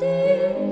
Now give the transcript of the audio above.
dear